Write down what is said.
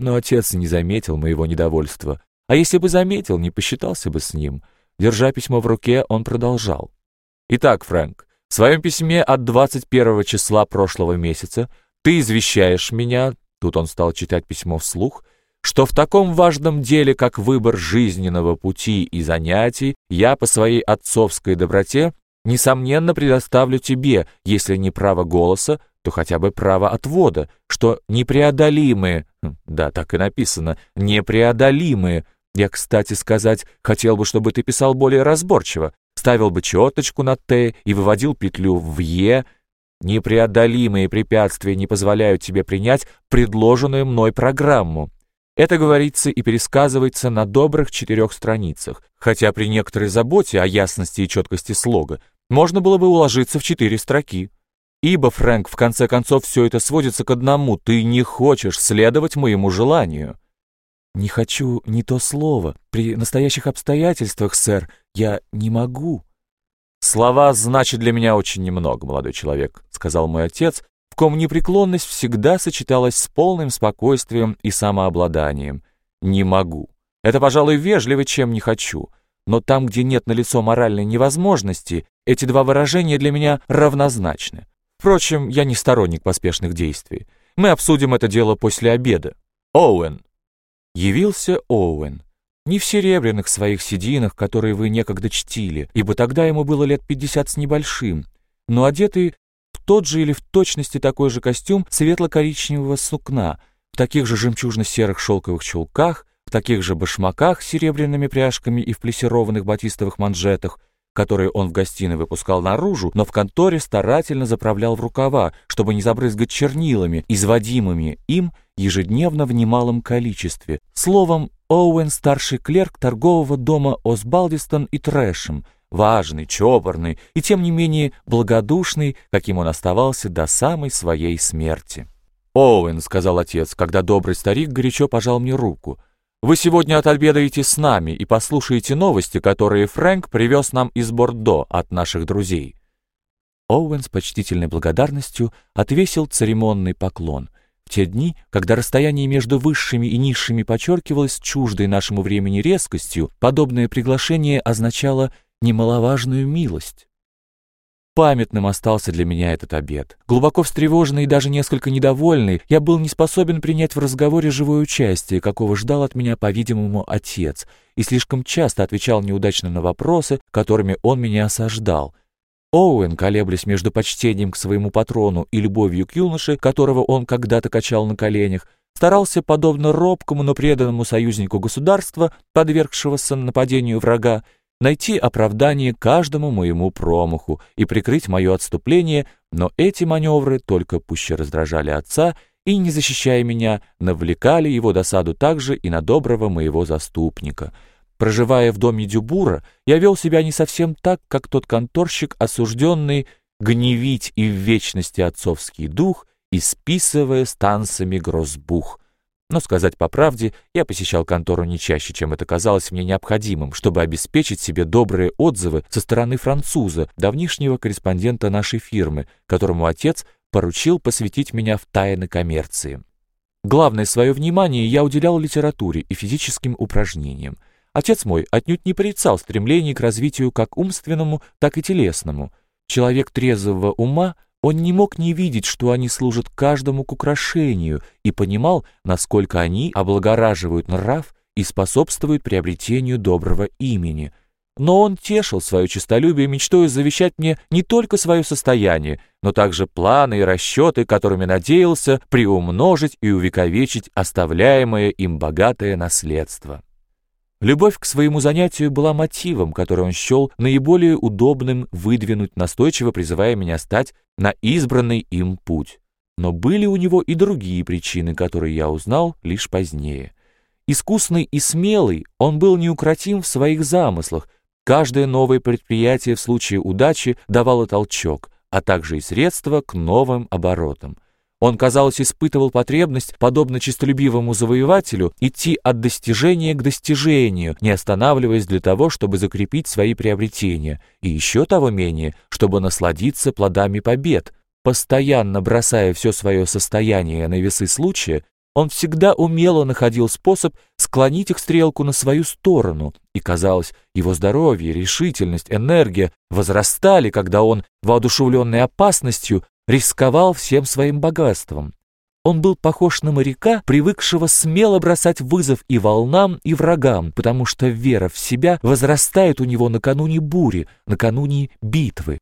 Но отец не заметил моего недовольства. А если бы заметил, не посчитался бы с ним. Держа письмо в руке, он продолжал. «Итак, Фрэнк, в своем письме от 21 числа прошлого месяца ты извещаешь меня, тут он стал читать письмо вслух, что в таком важном деле, как выбор жизненного пути и занятий, я по своей отцовской доброте, несомненно, предоставлю тебе, если не право голоса, то хотя бы право отвода, что непреодолимые, хм, да, так и написано, непреодолимые, я, кстати сказать, хотел бы, чтобы ты писал более разборчиво, ставил бы четочку на «Т» и выводил петлю в «Е». Непреодолимые препятствия не позволяют тебе принять предложенную мной программу. Это говорится и пересказывается на добрых четырех страницах, хотя при некоторой заботе о ясности и четкости слога можно было бы уложиться в четыре строки. Ибо, Фрэнк, в конце концов, все это сводится к одному. Ты не хочешь следовать моему желанию. «Не хочу не то слово. При настоящих обстоятельствах, сэр, я не могу». «Слова значат для меня очень немного, молодой человек», — сказал мой отец, ком непреклонность всегда сочеталась с полным спокойствием и самообладанием. «Не могу. Это, пожалуй, вежливо, чем не хочу. Но там, где нет налицо моральной невозможности, эти два выражения для меня равнозначны. Впрочем, я не сторонник поспешных действий. Мы обсудим это дело после обеда. Оуэн, Явился Оуэн. Не в серебряных своих сединах, которые вы некогда чтили, ибо тогда ему было лет пятьдесят с небольшим, но одетый тот же или в точности такой же костюм светло-коричневого сукна, в таких же жемчужно-серых шелковых чулках, в таких же башмаках с серебряными пряжками и в плессированных батистовых манжетах, которые он в гостиной выпускал наружу, но в конторе старательно заправлял в рукава, чтобы не забрызгать чернилами, изводимыми им ежедневно в немалом количестве. Словом, Оуэн — старший клерк торгового дома Осбалдистон и Трэшем, важный, чопорный и, тем не менее, благодушный, каким он оставался до самой своей смерти. «Оуэн», — сказал отец, когда добрый старик горячо пожал мне руку, — «вы сегодня отобедаете с нами и послушаете новости, которые Фрэнк привез нам из Бордо от наших друзей». Оуэн с почтительной благодарностью отвесил церемонный поклон — те дни, когда расстояние между высшими и низшими подчеркивалось чуждой нашему времени резкостью, подобное приглашение означало немаловажную милость. Памятным остался для меня этот обед. Глубоко встревоженный и даже несколько недовольный, я был не способен принять в разговоре живое участие, какого ждал от меня, по-видимому, отец, и слишком часто отвечал неудачно на вопросы, которыми он меня осаждал, Оуэн, колеблясь между почтением к своему патрону и любовью к юноше, которого он когда-то качал на коленях, старался, подобно робкому, но преданному союзнику государства, подвергшегося нападению врага, найти оправдание каждому моему промаху и прикрыть мое отступление, но эти маневры только пуще раздражали отца и, не защищая меня, навлекали его досаду также и на доброго моего заступника — Проживая в доме Дюбура, я вел себя не совсем так, как тот конторщик, осужденный гневить и в вечности отцовский дух, и списывая грозбух. Но сказать по правде, я посещал контору не чаще, чем это казалось мне необходимым, чтобы обеспечить себе добрые отзывы со стороны француза, давнишнего корреспондента нашей фирмы, которому отец поручил посвятить меня в тайны коммерции. Главное свое внимание я уделял литературе и физическим упражнениям. Отец мой отнюдь не порицал стремлений к развитию как умственному, так и телесному. Человек трезвого ума, он не мог не видеть, что они служат каждому к украшению, и понимал, насколько они облагораживают нрав и способствуют приобретению доброго имени. Но он тешил свое честолюбие мечтой завещать мне не только свое состояние, но также планы и расчеты, которыми надеялся приумножить и увековечить оставляемое им богатое наследство. Любовь к своему занятию была мотивом, который он счел наиболее удобным выдвинуть, настойчиво призывая меня стать на избранный им путь. Но были у него и другие причины, которые я узнал лишь позднее. Искусный и смелый, он был неукротим в своих замыслах. Каждое новое предприятие в случае удачи давало толчок, а также и средства к новым оборотам. Он, казалось, испытывал потребность, подобно честолюбивому завоевателю, идти от достижения к достижению, не останавливаясь для того, чтобы закрепить свои приобретения, и еще того менее, чтобы насладиться плодами побед, постоянно бросая все свое состояние на весы случая, Он всегда умело находил способ склонить их стрелку на свою сторону, и, казалось, его здоровье, решительность, энергия возрастали, когда он, воодушевленный опасностью, рисковал всем своим богатством. Он был похож на моряка, привыкшего смело бросать вызов и волнам, и врагам, потому что вера в себя возрастает у него накануне бури, накануне битвы.